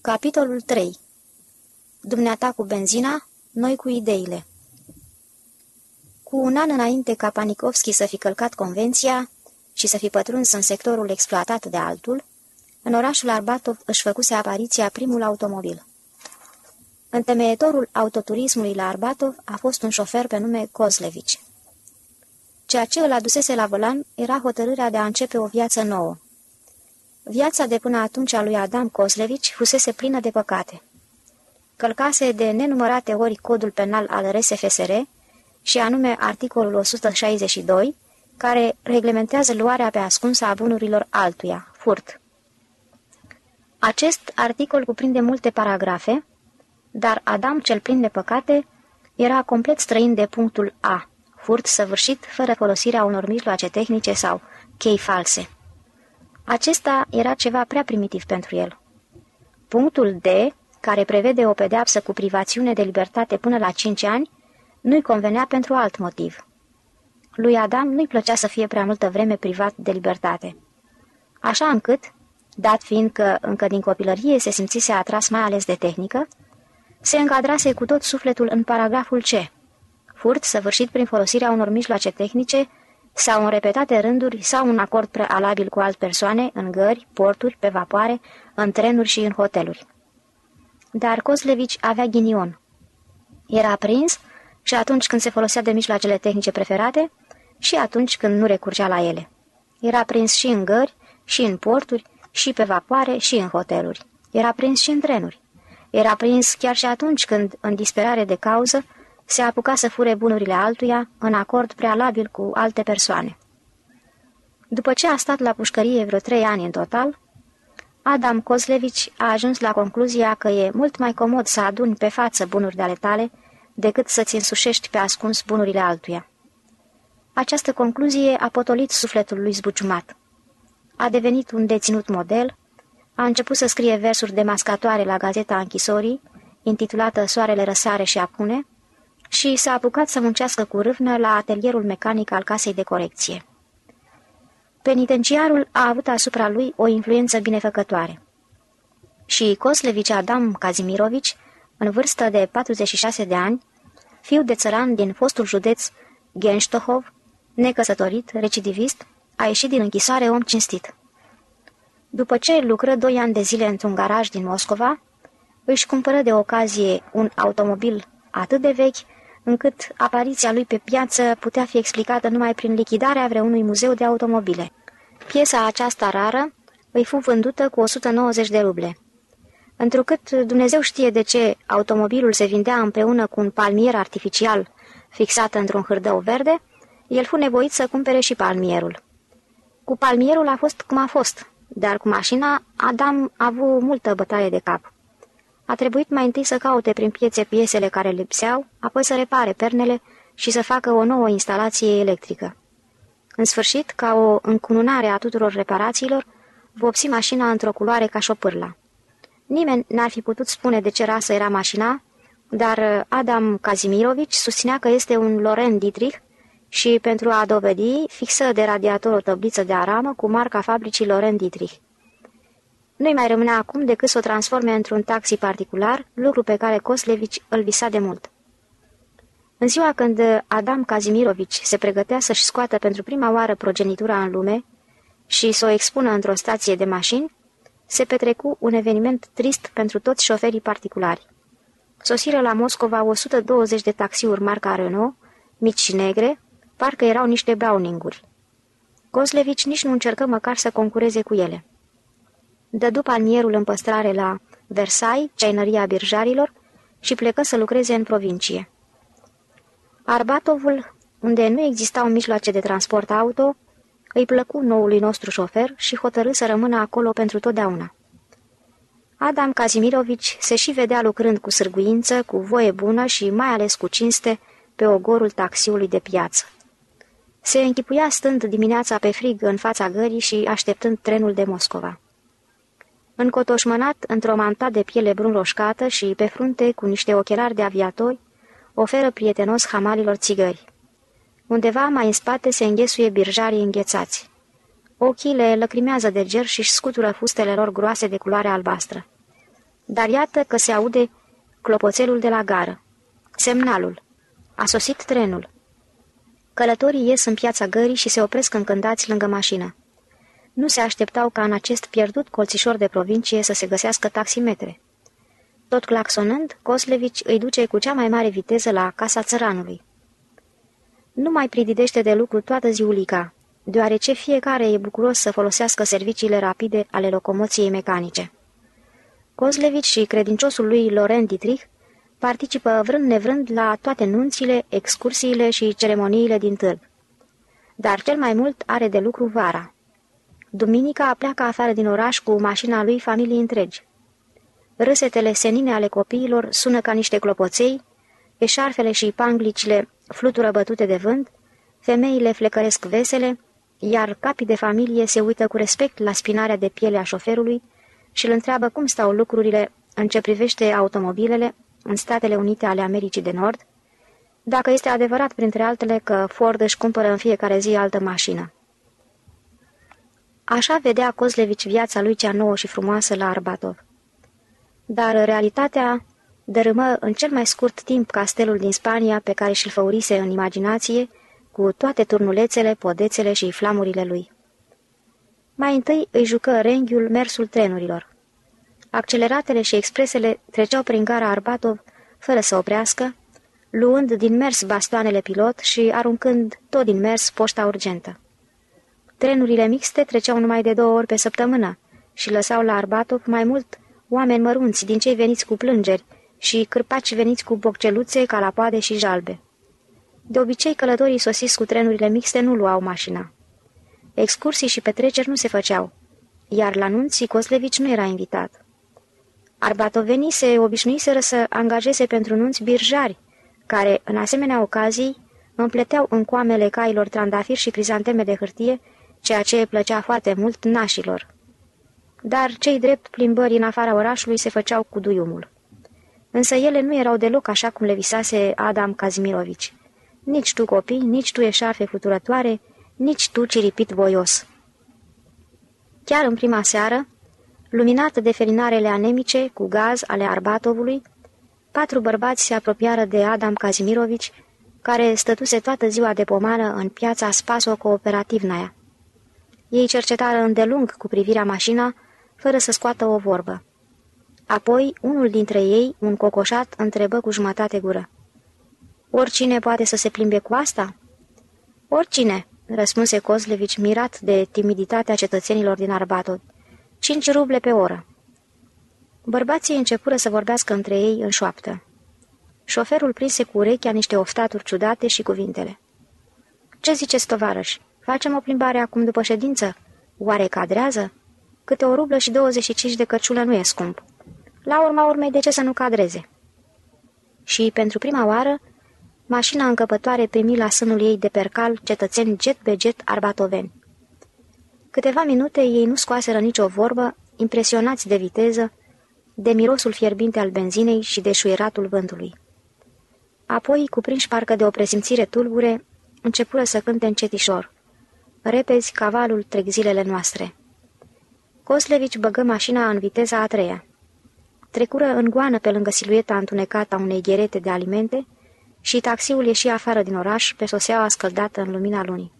Capitolul 3 Dumneata cu benzina, noi cu ideile Cu un an înainte ca Panikovski să fi călcat convenția și să fi pătruns în sectorul exploatat de altul, în orașul Arbatov își făcuse apariția primul automobil. Întemeietorul autoturismului la Arbatov a fost un șofer pe nume Kozlevici. Ceea ce îl adusese la volan era hotărârea de a începe o viață nouă. Viața de până atunci a lui Adam Kozlevici fusese plină de păcate. Călcase de nenumărate ori codul penal al RSFSR și anume articolul 162, care reglementează luarea pe ascunsă a bunurilor altuia, furt. Acest articol cuprinde multe paragrafe, dar Adam cel plin de păcate era complet străin de punctul A, furt săvârșit fără folosirea unor mijloace tehnice sau chei false. Acesta era ceva prea primitiv pentru el. Punctul D, care prevede o pedeapsă cu privațiune de libertate până la 5 ani, nu-i convenea pentru alt motiv. Lui Adam nu-i plăcea să fie prea multă vreme privat de libertate. Așa încât, dat fiind că încă din copilărie se simțise atras mai ales de tehnică, se încadrase cu tot sufletul în paragraful C, furt săvârșit prin folosirea unor mijloace tehnice sau în repetate rânduri sau un acord prealabil cu alte persoane în gări, porturi, pe vapoare, în trenuri și în hoteluri. Dar Kozlevici avea ghinion. Era prins și atunci când se folosea de mijloacele tehnice preferate și atunci când nu recurgea la ele. Era prins și în gări, și în porturi, și pe vapoare, și în hoteluri. Era prins și în trenuri. Era prins chiar și atunci când, în disperare de cauză, se apuca să fure bunurile altuia în acord prealabil cu alte persoane. După ce a stat la pușcărie vreo trei ani în total, Adam Kozlevici a ajuns la concluzia că e mult mai comod să aduni pe față bunuri de ale tale decât să-ți însușești pe ascuns bunurile altuia. Această concluzie a potolit sufletul lui zbuciumat. A devenit un deținut model, a început să scrie versuri demascatoare la gazeta închisorii, intitulată Soarele răsare și apune, și s-a apucat să muncească cu râvnă la atelierul mecanic al casei de corecție. Penitenciarul a avut asupra lui o influență binefăcătoare. Și Koslevici Adam Kazimirovici, în vârstă de 46 de ani, fiu de țăran din fostul județ Genștohov, necăsătorit, recidivist, a ieșit din închisoare om cinstit. După ce lucră doi ani de zile într-un garaj din Moscova, își cumpără de ocazie un automobil atât de vechi încât apariția lui pe piață putea fi explicată numai prin lichidarea vreunui muzeu de automobile. Piesa aceasta rară îi fu vândută cu 190 de ruble. Întrucât Dumnezeu știe de ce automobilul se vindea împreună cu un palmier artificial fixat într-un hârdău verde, el fu nevoit să cumpere și palmierul. Cu palmierul a fost cum a fost, dar cu mașina Adam a avut multă bătaie de cap. A trebuit mai întâi să caute prin piețe piesele care lipseau, apoi să repare pernele și să facă o nouă instalație electrică. În sfârșit, ca o încununare a tuturor reparațiilor, vopsi mașina într-o culoare ca șopârla. Nimeni n-ar fi putut spune de ce rasă era mașina, dar Adam Kazimirovici susținea că este un Loren Dietrich și, pentru a dovedi, fixă de radiator o tăbliță de aramă cu marca fabricii Loren Dietrich. Nu-i mai rămânea acum decât să o transforme într-un taxi particular, lucru pe care Koslevici îl visa de mult. În ziua când Adam Kazimirovici se pregătea să-și scoată pentru prima oară progenitura în lume și să o expună într-o stație de mașini, se petrecu un eveniment trist pentru toți șoferii particulari. Sosiră la Moscova 120 de taxiuri marca Renault, mici și negre, parcă erau niște browninguri. Koslevici nici nu încercă măcar să concureze cu ele dădu palmierul în păstrare la Versailles, ceainăria birjarilor, și plecă să lucreze în provincie. Arbatovul, unde nu existau mijloace de transport auto, îi plăcu noului nostru șofer și hotărâ să rămână acolo pentru totdeauna. Adam Kazimirovici se și vedea lucrând cu sârguință, cu voie bună și mai ales cu cinste pe ogorul taxiului de piață. Se închipuia stând dimineața pe frig în fața gării și așteptând trenul de Moscova încotoșmănat într-o manta de piele brun roșcată și pe frunte cu niște ochelari de aviatori, oferă prietenos hamalilor țigări. Undeva mai în spate se înghesuie birjarii înghețați. Ochii le lăcrimează de ger și scutură fustele lor groase de culoare albastră. Dar iată că se aude clopoțelul de la gară. Semnalul. A sosit trenul. Călătorii ies în piața gării și se opresc încântați lângă mașină. Nu se așteptau ca în acest pierdut colțișor de provincie să se găsească taximetre. Tot claxonând, Coslevici îi duce cu cea mai mare viteză la casa țăranului. Nu mai prididește de lucru toată ziulica, deoarece fiecare e bucuros să folosească serviciile rapide ale locomoției mecanice. Kozlevici și credinciosul lui Laurent Dietrich participă vrând nevrând la toate nunțile, excursiile și ceremoniile din târg. Dar cel mai mult are de lucru vara. Duminica pleacă afară din oraș cu mașina lui familii întregi. Râsetele senine ale copiilor sună ca niște clopoței, eșarfele și panglicile flutură bătute de vânt, femeile flecăresc vesele, iar capii de familie se uită cu respect la spinarea de piele a șoferului și îl întreabă cum stau lucrurile în ce privește automobilele în Statele Unite ale Americii de Nord, dacă este adevărat, printre altele, că Ford își cumpără în fiecare zi altă mașină. Așa vedea Kozlevici viața lui cea nouă și frumoasă la Arbatov. Dar realitatea dărâmă în cel mai scurt timp castelul din Spania pe care și-l făurise în imaginație, cu toate turnulețele, podețele și flamurile lui. Mai întâi îi jucă renghiul mersul trenurilor. Acceleratele și expresele treceau prin gara Arbatov fără să oprească, luând din mers bastoanele pilot și aruncând tot din mers poșta urgentă. Trenurile mixte treceau numai de două ori pe săptămână și lăsau la Arbatov mai mult oameni mărunți din cei veniți cu plângeri și cârpaci veniți cu bocceluțe, calapoade și jalbe. De obicei, călătorii sosiți cu trenurile mixte nu luau mașina. Excursii și petreceri nu se făceau, iar la nunții Coslevici nu era invitat. Arbatovenii se obișnuiseră să angajeze pentru nunți birjari, care, în asemenea ocazii, împleteau în coamele cailor trandafiri și crizanteme de hârtie, ceea ce plăcea foarte mult nașilor. Dar cei drept plimbări în afara orașului se făceau cu duiumul. Însă ele nu erau deloc așa cum le visase Adam Kazimirovici. Nici tu copii, nici tu eșarfe fluturătoare, nici tu ciripit voios. Chiar în prima seară, luminată de felinarele anemice cu gaz ale Arbatovului, patru bărbați se apropiară de Adam Kazimirovici, care stătuse toată ziua de pomană în piața Spaso Cooperativnaia. Ei cercetară îndelung cu privirea mașina, fără să scoată o vorbă. Apoi, unul dintre ei, un cocoșat, întrebă cu jumătate gură. Oricine poate să se plimbe cu asta?" Oricine," răspunse Kozlevici mirat de timiditatea cetățenilor din Arbatov. Cinci ruble pe oră." Bărbații începură să vorbească între ei în șoaptă. Șoferul prinse cu urechea niște oftaturi ciudate și cuvintele. Ce ziceți, tovarăș? Facem o plimbare acum după ședință? Oare cadrează? Câte o rublă și 25 de cărciulă nu e scump. La urma urmei, de ce să nu cadreze? Și, pentru prima oară, mașina încăpătoare primi la sânul ei de percal cetățeni jet pe jet arbatoveni. Câteva minute ei nu scoaseră nicio vorbă, impresionați de viteză, de mirosul fierbinte al benzinei și de șuieratul vântului. Apoi, cuprinși parcă de o presimțire tulbure, începură să cânte încetișor. Repezi, cavalul trec zilele noastre. Coslevici băgă mașina în viteza a treia. Trecură în goană pe lângă silueta întunecată a unei gherete de alimente și taxiul ieși afară din oraș pe soseaua scăldată în lumina lunii.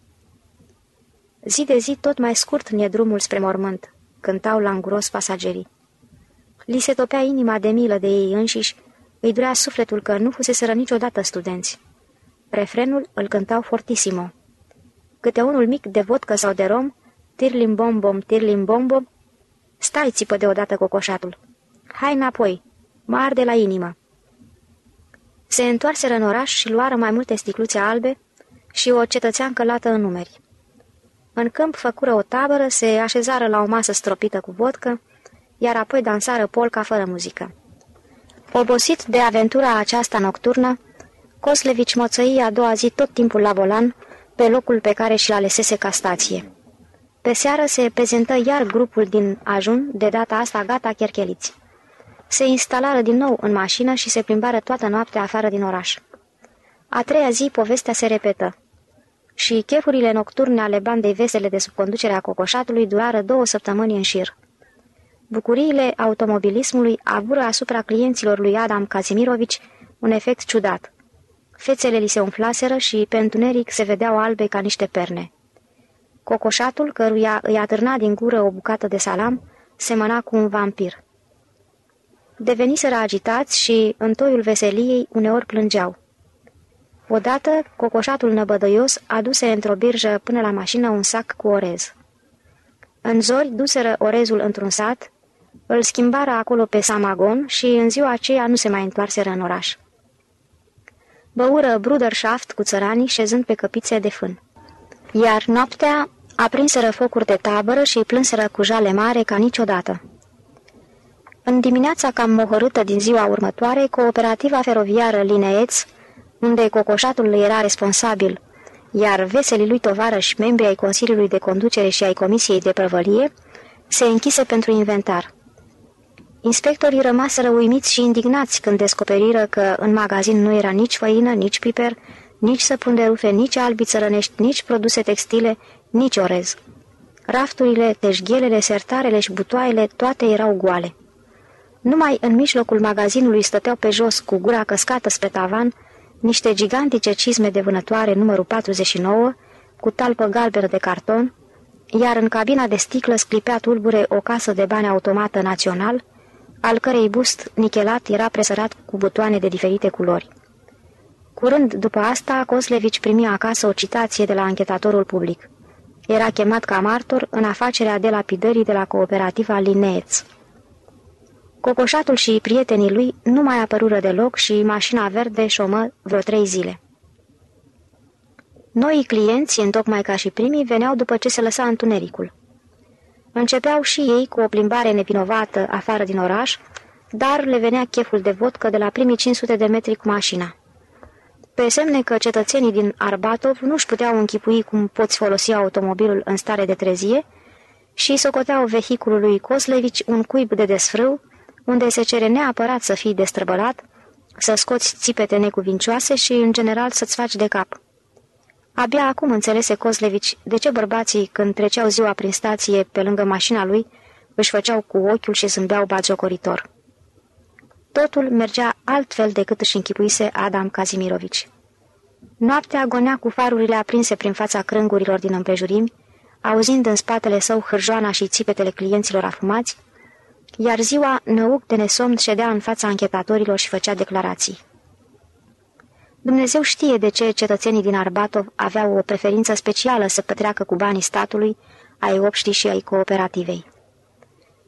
Zi de zi tot mai scurt ne drumul spre mormânt, cântau la înguros pasagerii. Li se topea inima de milă de ei înșiși, îi durea sufletul că nu fuseseră niciodată studenți. Refrenul îl cântau fortissimo. Câte unul mic de vodcă sau de rom, tirlim bom bom, tirlim bom bom, stai țipă deodată cocoșatul. Hai înapoi, mă arde la inimă. Se întoarseră în oraș și luară mai multe sticluțe albe și o cetățeancă lată în numeri. În câmp făcură o tabără, se așezară la o masă stropită cu vodcă, iar apoi dansară polca fără muzică. Obosit de aventura aceasta nocturnă, Coslevici moțăi a doua zi tot timpul la volan, pe locul pe care și-l alesese ca stație. Pe seară se prezentă iar grupul din ajun, de data asta gata chercheliți. Se instalară din nou în mașină și se plimbară toată noaptea afară din oraș. A treia zi povestea se repetă. Și chefurile nocturne ale bandei vesele de sub conducerea cocoșatului durară două săptămâni în șir. Bucuriile automobilismului avură asupra clienților lui Adam Kazimirovici un efect ciudat. Fețele li se umflaseră și pe întuneric se vedeau albe ca niște perne. Cocoșatul, căruia îi atârna din gură o bucată de salam, semăna cu un vampir. Deveniseră agitați și, în toiul veseliei, uneori plângeau. Odată, cocoșatul năbădăios aduse într-o birjă până la mașină un sac cu orez. În zori duseră orezul într-un sat, îl schimbară acolo pe Samagon și în ziua aceea nu se mai întoarseră în oraș. Băură brudershaft cu țăranii șezând pe căpițe de fân. Iar noaptea aprinseră focuri de tabără și plânseră cu jale mare ca niciodată. În dimineața cam mohorâtă din ziua următoare, cooperativa feroviară Lineeț, unde cocoșatul era responsabil, iar veselii lui tovarăși, membri ai Consiliului de Conducere și ai Comisiei de Prăvălie, se închise pentru inventar. Inspectorii rămaseră uimiți și indignați când descoperiră că în magazin nu era nici făină, nici piper, nici săpun de rufe, nici albi țărănești, nici produse textile, nici orez. Rafturile, teșghelele, sertarele și butoaiele, toate erau goale. Numai în mijlocul magazinului stăteau pe jos, cu gura căscată spre tavan, niște gigantice cizme de vânătoare numărul 49, cu talpă galbenă de carton, iar în cabina de sticlă sclipea tulbure o casă de bani automată național, al cărei bust nichelat era presărat cu butoane de diferite culori. Curând după asta, Coslevici primi acasă o citație de la anchetatorul public. Era chemat ca martor în afacerea de lapidării de la cooperativa Lineeț. Cocoșatul și prietenii lui nu mai apărură deloc și mașina verde șomă vreo trei zile. Noii clienți, întocmai ca și primii, veneau după ce se lăsa întunericul. Începeau și ei cu o plimbare nevinovată afară din oraș, dar le venea cheful de vodcă de la primii 500 de metri cu mașina. Pe semne că cetățenii din Arbatov nu-și puteau închipui cum poți folosi automobilul în stare de trezie și socoteau vehiculului Coslevici un cuib de desfrâu, unde se cere neapărat să fii destrăbălat, să scoți țipete necuvincioase și, în general, să-ți faci de cap. Abia acum înțelese Coslevici de ce bărbații, când treceau ziua prin stație pe lângă mașina lui, își făceau cu ochiul și zâmbeau bagiocoritor. Totul mergea altfel decât își închipuise Adam Kazimirovici. Noaptea agonea cu farurile aprinse prin fața crângurilor din împrejurimi, auzind în spatele său hârjoana și țipetele clienților afumați, iar ziua, năuc de nesomn, ședea în fața închetatorilor și făcea declarații. Dumnezeu știe de ce cetățenii din Arbatov aveau o preferință specială să pătreacă cu banii statului, ai obștii și ai cooperativei.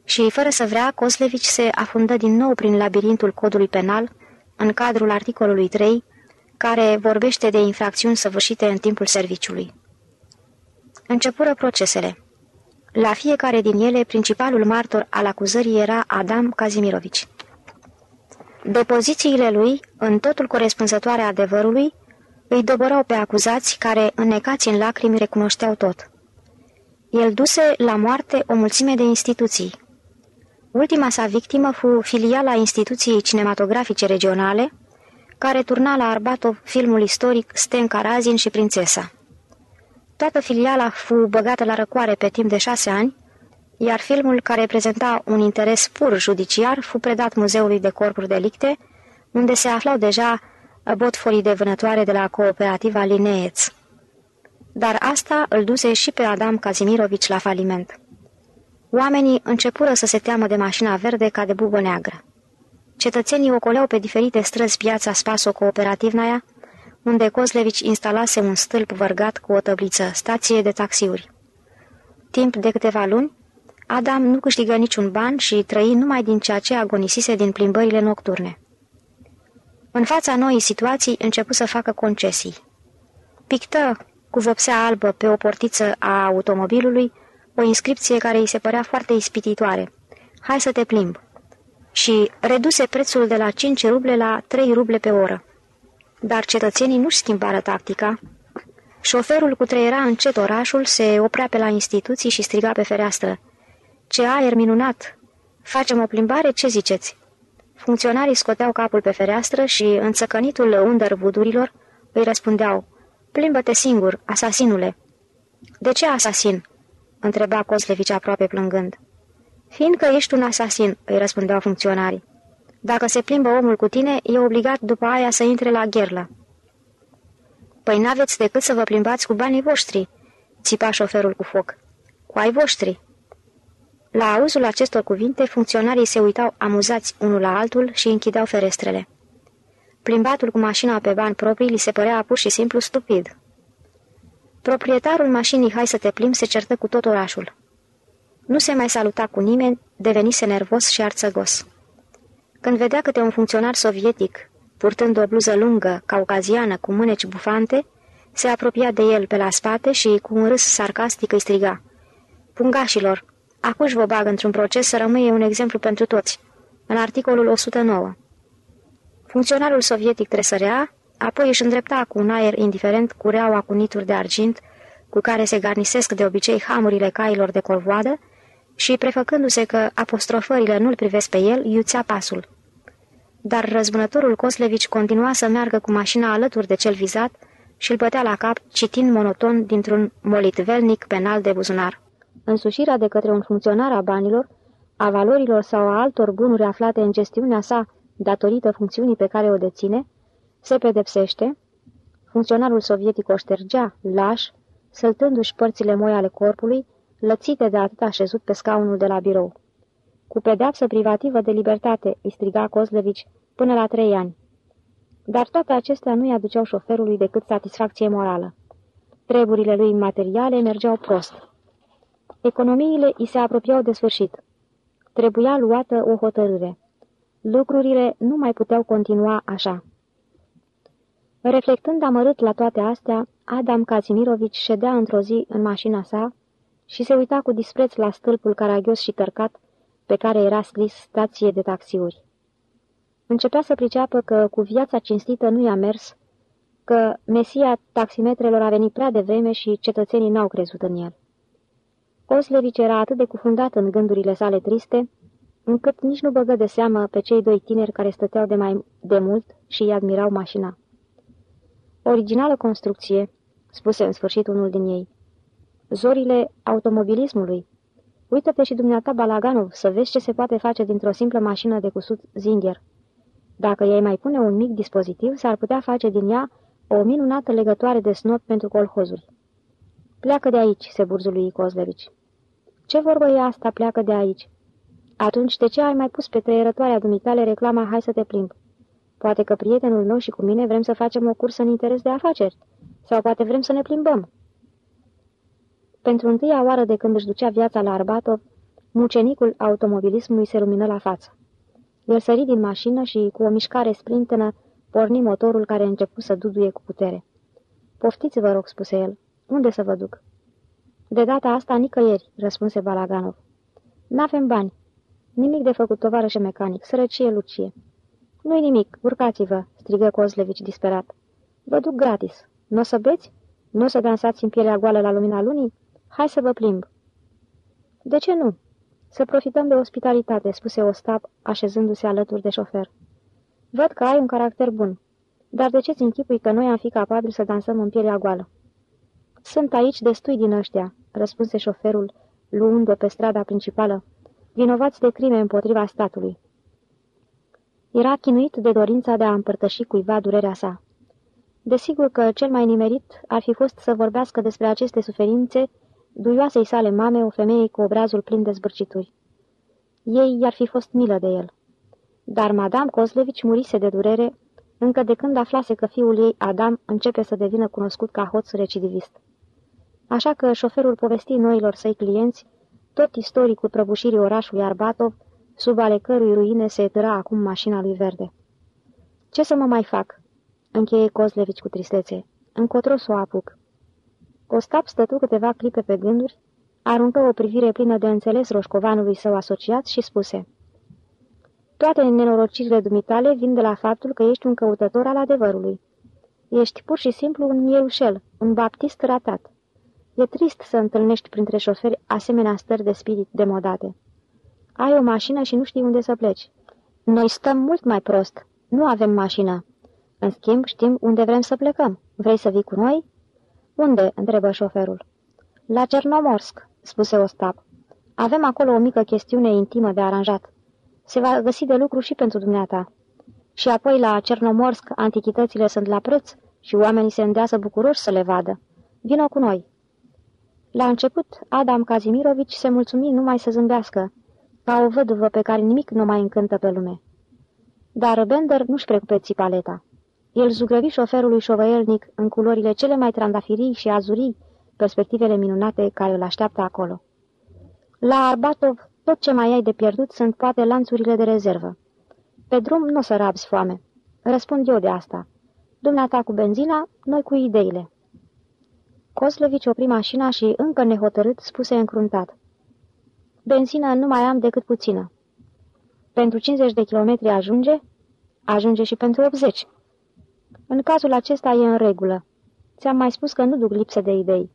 Și, fără să vrea, Coslevici se afundă din nou prin labirintul codului penal, în cadrul articolului 3, care vorbește de infracțiuni săvârșite în timpul serviciului. Începură procesele. La fiecare din ele, principalul martor al acuzării era Adam Kazimirovici. Depozițiile lui, în totul corespunzătoare adevărului, îi dobărau pe acuzați care, înnecați în lacrimi, recunoșteau tot. El duse la moarte o mulțime de instituții. Ultima sa victimă fu filiala instituției cinematografice regionale, care turna la Arbatov filmul istoric Stenka Razin și Prințesa. Toată filiala fu băgată la răcoare pe timp de șase ani, iar filmul, care prezenta un interes pur judiciar, fu predat Muzeului de Corpuri Delicte, unde se aflau deja botforii de vânătoare de la cooperativa Lineeț. Dar asta îl duse și pe Adam Kazimirovici la faliment. Oamenii începură să se teamă de mașina verde ca de bubă neagră. Cetățenii ocoleau pe diferite străzi piața Spaso Cooperativnaia, unde Kozlevici instalase un stâlp vărgat cu o tăbliță, stație de taxiuri. Timp de câteva luni, Adam nu câștigă niciun ban și trăi numai din ceea ce agonisise din plimbările nocturne. În fața noii situații începu să facă concesii. Pictă cu vopsea albă pe o portiță a automobilului o inscripție care îi se părea foarte ispititoare. Hai să te plimb. Și reduse prețul de la 5 ruble la 3 ruble pe oră. Dar cetățenii nu-și schimbară tactica. Șoferul cu treiera încet orașul, se oprea pe la instituții și striga pe fereastră. Ce aer minunat! Facem o plimbare? Ce ziceți?" Funcționarii scoteau capul pe fereastră și, în țăcănitul undervudurilor, îi răspundeau, Plimbă-te singur, asasinule!" De ce asasin?" întreba Coslevici aproape plângând. Fiindcă ești un asasin, îi răspundeau funcționarii. Dacă se plimbă omul cu tine, e obligat după aia să intre la gherlă. Păi n-aveți decât să vă plimbați cu banii voștri, țipa șoferul cu foc. Cu ai voștri. La auzul acestor cuvinte, funcționarii se uitau amuzați unul la altul și închideau ferestrele. Plimbatul cu mașina pe bani proprii li se părea pur și simplu stupid. Proprietarul mașinii Hai să te plimbi se certă cu tot orașul. Nu se mai saluta cu nimeni, devenise nervos și arțăgos. Când vedea câte un funcționar sovietic, purtând o bluză lungă, caucaziană, cu mâneci bufante, se apropia de el pe la spate și, cu un râs sarcastic, îi striga. Pungașilor, acuși vă bag într-un proces să rămâie un exemplu pentru toți. În articolul 109. Funcționarul sovietic tresărea, apoi își îndrepta cu un aer indiferent cureaua cu nituri de argint, cu care se garnisesc de obicei hamurile cailor de colvoadă, și, prefăcându-se că apostrofările nu-l privesc pe el, iuțea pasul. Dar răzbunătorul Coslevici continua să meargă cu mașina alături de cel vizat și îl bătea la cap, citind monoton dintr-un molitvelnic penal de buzunar. Însușirea de către un funcționar a banilor, a valorilor sau a altor bunuri aflate în gestiunea sa datorită funcțiunii pe care o deține, se pedepsește, funcționarul sovietic o ștergea, laș, săltându-și părțile moi ale corpului, lățite de atât așezut pe scaunul de la birou. Cu pedeapsă privativă de libertate, îi striga Kozlevici, până la trei ani. Dar toate acestea nu-i aduceau șoferului decât satisfacție morală. Treburile lui materiale mergeau prost. Economiile îi se apropiau de sfârșit. Trebuia luată o hotărâre. Lucrurile nu mai puteau continua așa. Reflectând amărât la toate astea, Adam Kazimirovici ședea într-o zi în mașina sa și se uita cu dispreț la stâlpul caragios și tărcat pe care era scris stație de taxiuri. Începea să priceapă că cu viața cinstită nu i-a mers, că mesia taximetrelor a venit prea devreme și cetățenii n-au crezut în el. Oslevici era atât de cufundat în gândurile sale triste, încât nici nu băgă de seamă pe cei doi tineri care stăteau de mai de mult și îi admirau mașina. Originală construcție, spuse în sfârșit unul din ei. Zorile automobilismului. Uită-te și dumneata, Balaganov, să vezi ce se poate face dintr-o simplă mașină de cusut Zinger. Dacă ei mai pune un mic dispozitiv, s-ar putea face din ea o minunată legătoare de snop pentru colhozuri. Pleacă de aici, se burzului Kozlevici. Ce vorbă e asta, pleacă de aici? Atunci de ce ai mai pus pe trăierătoarea dumitale reclama Hai să te plimb? Poate că prietenul meu și cu mine vrem să facem o cursă în interes de afaceri. Sau poate vrem să ne plimbăm. Pentru întâia oară de când își ducea viața la Arbatov, mucenicul automobilismului se lumină la față. El sări din mașină și, cu o mișcare sprintenă, porni motorul care începu să duduie cu putere. Poftiți-vă, rog, spuse el. Unde să vă duc?" De data asta nicăieri," răspunse Balaganov. N-avem bani. Nimic de făcut, tovarășe mecanic, sărăcie, lucie." Nu-i nimic, urcați-vă," strigă Kozlevici disperat. Vă duc gratis. Nu o să beți? Nu o să dansați în pielea goală la lumina lunii? Hai să vă plimb." De ce nu?" Să profităm de ospitalitate," spuse Ostap, așezându-se alături de șofer. Văd că ai un caracter bun. Dar de ce-ți închipui că noi am fi capabili să dansăm în pielea goală?" Sunt aici destui din ăștia," răspunse șoferul, luând-o pe strada principală, vinovați de crime împotriva statului. Era chinuit de dorința de a împărtăși cuiva durerea sa. Desigur că cel mai nimerit ar fi fost să vorbească despre aceste suferințe duioasei sale mame, o femeie cu obrazul plin de zbârcituri. Ei i-ar fi fost milă de el. Dar Madame Kozlevici murise de durere încă de când aflase că fiul ei, Adam, începe să devină cunoscut ca hoț recidivist. Așa că șoferul povesti noilor săi clienți tot istoricul prăbușirii orașului Arbatov, sub ale cărui ruine se etăra acum mașina lui verde. Ce să mă mai fac?" încheie Kozlevici cu tristețe. Încotro să o apuc." Ostap stătu câteva clipe pe gânduri, aruncă o privire plină de înțeles roșcovanului său asociat și spuse Toate nenorocirile dumitale vin de la faptul că ești un căutător al adevărului. Ești pur și simplu un mielușel, un baptist ratat. E trist să întâlnești printre șoferi asemenea stări de spirit demodate. Ai o mașină și nu știi unde să pleci. Noi stăm mult mai prost. Nu avem mașină. În schimb, știm unde vrem să plecăm. Vrei să vii cu noi?" Unde?" întrebă șoferul. La Cernomorsk," spuse Ostap. Avem acolo o mică chestiune intimă de aranjat. Se va găsi de lucru și pentru dumneata. Și apoi la Cernomorsk antichitățile sunt la preț și oamenii se îndeasă bucuroși să le vadă. Vino cu noi. La început, Adam Kazimirovici se mulțumi numai să zâmbească, ca o văduvă pe care nimic nu mai încântă pe lume. Dar Bender nu-și precupeți paleta. El zugrăvi șoferului șovăielnic în culorile cele mai trandafirii și azurii perspectivele minunate care îl așteaptă acolo. La Arbatov, tot ce mai ai de pierdut sunt poate lanțurile de rezervă. Pe drum nu o să rabzi foame. Răspund eu de asta. Dumneata cu benzina, noi cu ideile. Coslevici opri mașina și, încă nehotărât, spuse încruntat. Benzină nu mai am decât puțină. Pentru 50 de kilometri ajunge? Ajunge și pentru 80. În cazul acesta e în regulă. Ți-am mai spus că nu duc lipsă de idei.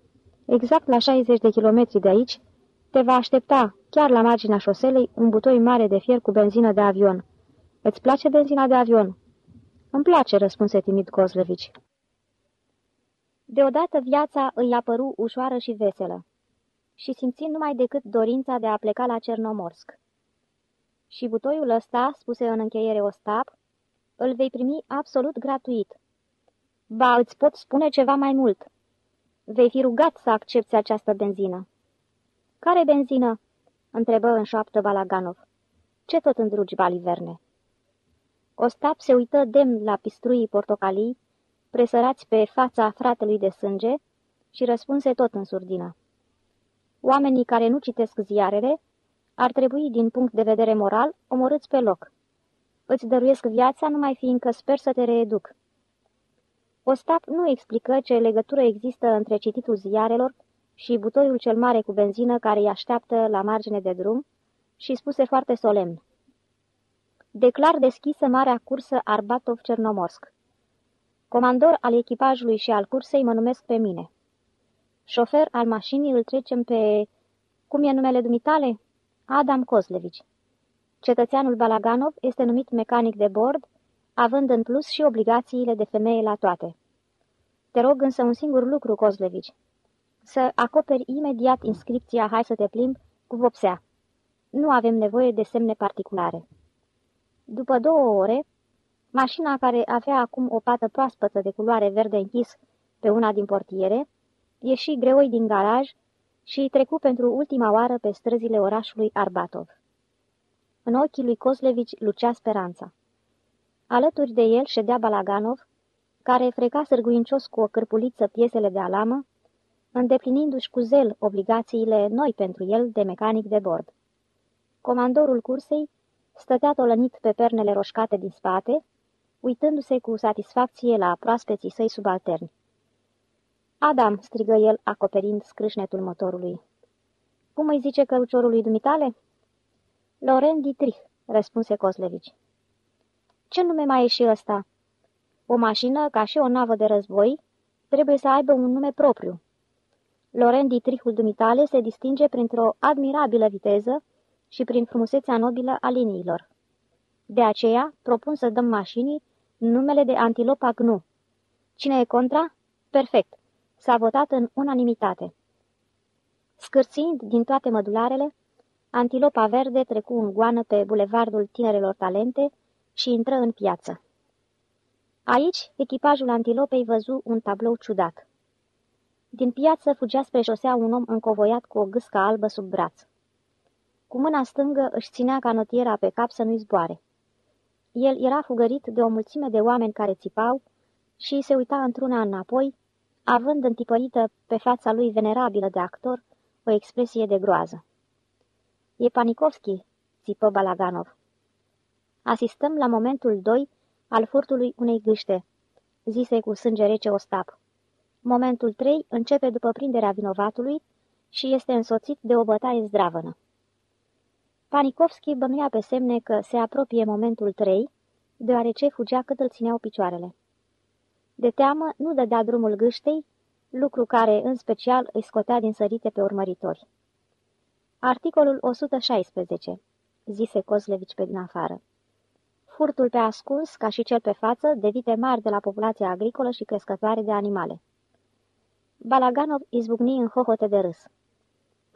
Exact la 60 de kilometri de aici, te va aștepta, chiar la marginea șoselei, un butoi mare de fier cu benzină de avion. Îți place benzina de avion?" Îmi place," răspunse timid Kozlevici. Deodată viața îi apăru ușoară și veselă și simți numai decât dorința de a pleca la Cernomorsk. Și butoiul ăsta, spuse în încheiere Ostap, îl vei primi absolut gratuit. Ba, îți pot spune ceva mai mult. Vei fi rugat să accepti această benzină. Care benzină?" întrebă în șoaptă Balaganov. Ce tot îndrugi, baliverne?" Ostap se uită demn la pistruii portocalii, presărați pe fața fratelui de sânge, și răspunse tot în surdină. Oamenii care nu citesc ziarele ar trebui, din punct de vedere moral, omorâți pe loc. Îți dăruiesc viața numai fiindcă sper să te reeduc. Ostap nu explică ce legătură există între cititul ziarelor și butoiul cel mare cu benzină care îi așteaptă la margine de drum și spuse foarte solemn. Declar deschisă marea cursă Arbatov-Cernomorsk. Comandor al echipajului și al cursei mă numesc pe mine. Șofer al mașinii îl trecem pe... Cum e numele dumitale? Adam Kozlevici. Cetățeanul Balaganov este numit mecanic de bord, având în plus și obligațiile de femeie la toate. Te rog însă un singur lucru, Kozlevici. Să acoperi imediat inscripția Hai să te plimbi cu vopsea. Nu avem nevoie de semne particulare. După două ore, mașina care avea acum o pată proaspătă de culoare verde închis pe una din portiere, ieși greoi din garaj și trecu pentru ultima oară pe străzile orașului Arbatov. În ochii lui Kozlevici lucea speranța. Alături de el ședea Balaganov, care freca sârguincios cu o cârpuliță piesele de alamă, îndeplinindu-și cu zel obligațiile noi pentru el de mecanic de bord. Comandorul cursei stătea tolănit pe pernele roșcate din spate, uitându-se cu satisfacție la proaspeții săi subalterni. Adam!" strigă el, acoperind scrâșnetul motorului. Cum îi zice căruciorului dumitale?" Loren Dietrich," răspunse Coslevici. Ce nume mai e și ăsta?" O mașină, ca și o navă de război, trebuie să aibă un nume propriu. Loren Dietrichul dumitale se distinge printr-o admirabilă viteză și prin frumusețea nobilă a liniilor. De aceea, propun să dăm mașinii numele de Antilopa Gnu. Cine e contra? Perfect. S-a votat în unanimitate. Scârțind din toate mădularele, Antilopa verde trecu în goană pe bulevardul tinerelor talente și intră în piață. Aici, echipajul antilopei văzu un tablou ciudat. Din piață fugea spre șosea un om încovoiat cu o gâscă albă sub braț. Cu mâna stângă își ținea canotiera pe cap să nu-i zboare. El era fugărit de o mulțime de oameni care țipau și se uita într-una înapoi, având întipărită pe fața lui venerabilă de actor o expresie de groază. E Panikovski," țipă Balaganov. Asistăm la momentul 2 al furtului unei gâște, zise cu sânge rece Ostap. Momentul 3 începe după prinderea vinovatului și este însoțit de o bătaie zdravănă. Panikovski bănuia pe semne că se apropie momentul 3, deoarece fugea cât îl țineau picioarele. De teamă nu dădea drumul gâștei, lucru care, în special, îi scotea din sărite pe urmăritori. Articolul 116, zise Kozlevici pe din afară. Furtul pe ascuns, ca și cel pe față, de vite mari de la populația agricolă și crescătoare de animale. Balaganov izbucni în hohote de râs.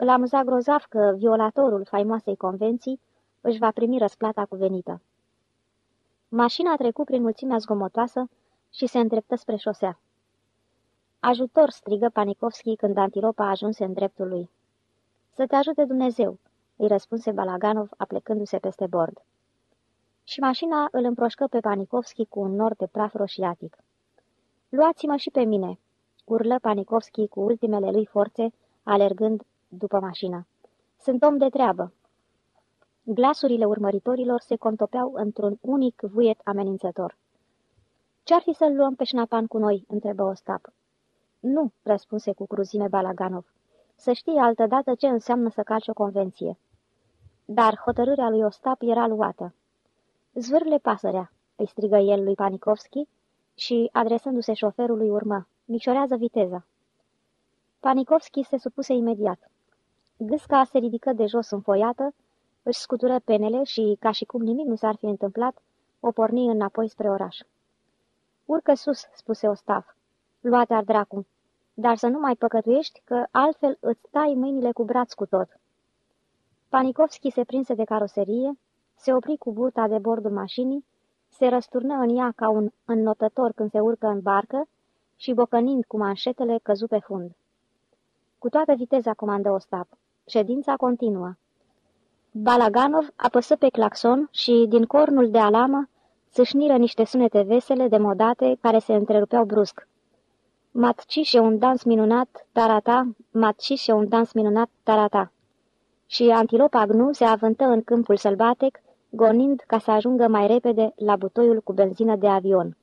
Îl amuza grozav că violatorul faimoasei convenții își va primi răsplata cuvenită. Mașina a trecut prin mulțimea zgomotoasă și se îndreptă spre șosea. Ajutor, strigă Panikovski când antilopa ajunse în dreptul lui. Să te ajute Dumnezeu, îi răspunse Balaganov, aplecându-se peste bord. Și mașina îl împroșcă pe Panikovski cu un nor de praf roșiatic. Luați-mă și pe mine, urlă Panikovski cu ultimele lui forțe, alergând după mașină. Sunt om de treabă. Glasurile urmăritorilor se contopeau într-un unic vuiet amenințător. Ce-ar fi să-l luăm pe șnapan cu noi?" întrebă Ostap. Nu," răspunse cu cruzime Balaganov. Să știi altădată ce înseamnă să calci o convenție." Dar hotărârea lui Ostap era luată. Zvârle pasărea," îi strigă el lui Panikovski și, adresându-se șoferului, urmă. Micșorează viteza." Panikovski se supuse imediat. Gâsca se ridică de jos înfoiată, își scutură penele și, ca și cum nimic nu s-ar fi întâmplat, o porni înapoi spre oraș. Urcă sus," spuse Ostaf. Luate ar dracu, dar să nu mai păcătuiești, că altfel îți tai mâinile cu braț cu tot." Panikovski se prinse de caroserie, se opri cu burta de bordul mașinii, se răsturnă în ea ca un înnotător când se urcă în barcă și, bocănind cu manșetele, căzu pe fund. Cu toată viteza comandă Ostap. Ședința continuă. Balaganov apăsă pe claxon și, din cornul de alamă, sâșniră niște sunete vesele, demodate, care se întrerupeau brusc. Matciș e un dans minunat, tarata, matciș e un dans minunat, tarata. Și antilopa gnu se avântă în câmpul sălbatec, gonind ca să ajungă mai repede la butoiul cu benzină de avion.